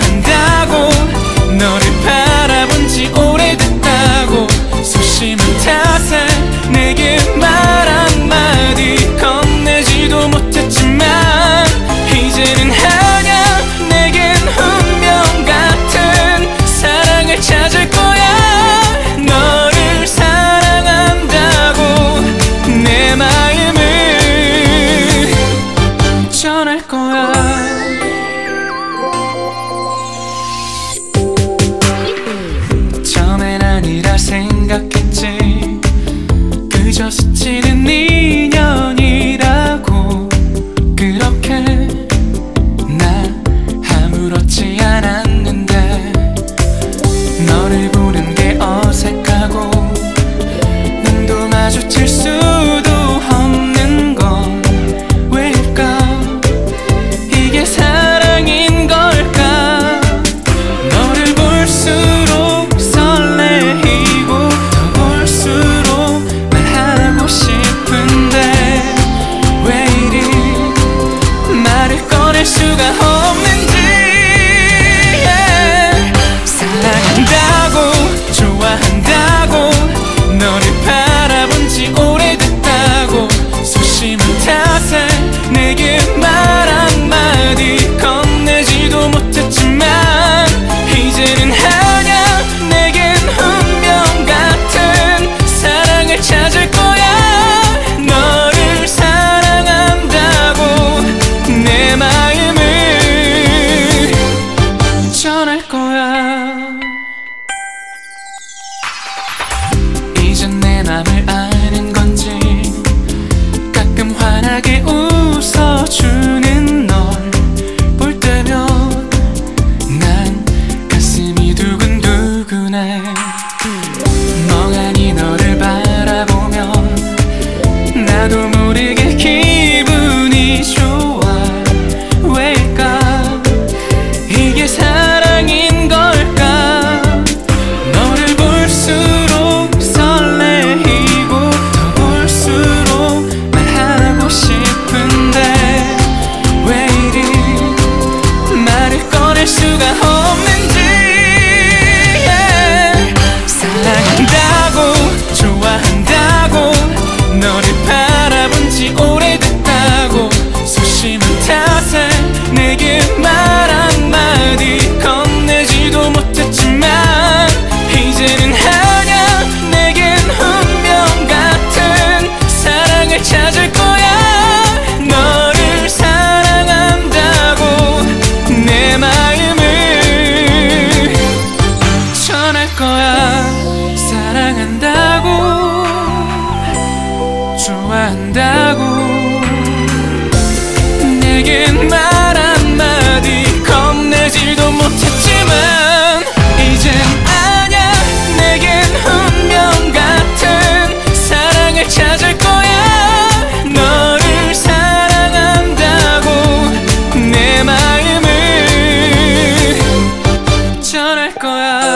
한다고 너를 바라본 지 오래됐다고 소심한 탓에 내게 말 한마디 건네지도 못했지만 이제는 하냐 내겐 운명 같은 사랑을 찾을 거야. 너를 사랑한다고 내 마음을 전할 거야. 날 생각했지. 그저 스치는 인연이라고 그렇게 자세 내게 말 한마디 건네지도 못했지만 이제는 하냐 내겐 운명 같은 사랑을 찾을 거야. 너를 사랑한다고 내 마음을 전할 거야. 환하게 웃어주는 널 볼 때면 난 가슴이 두근두근해. 멍하니 너를 바라보면 나도 모르게 know the path. 한다고 내겐 말 한마디 겁내지도 못했지만 이젠 아냐 내겐 운명 같은 사랑을 찾을 거야 너를 사랑한다고 내 마음을 전할 거야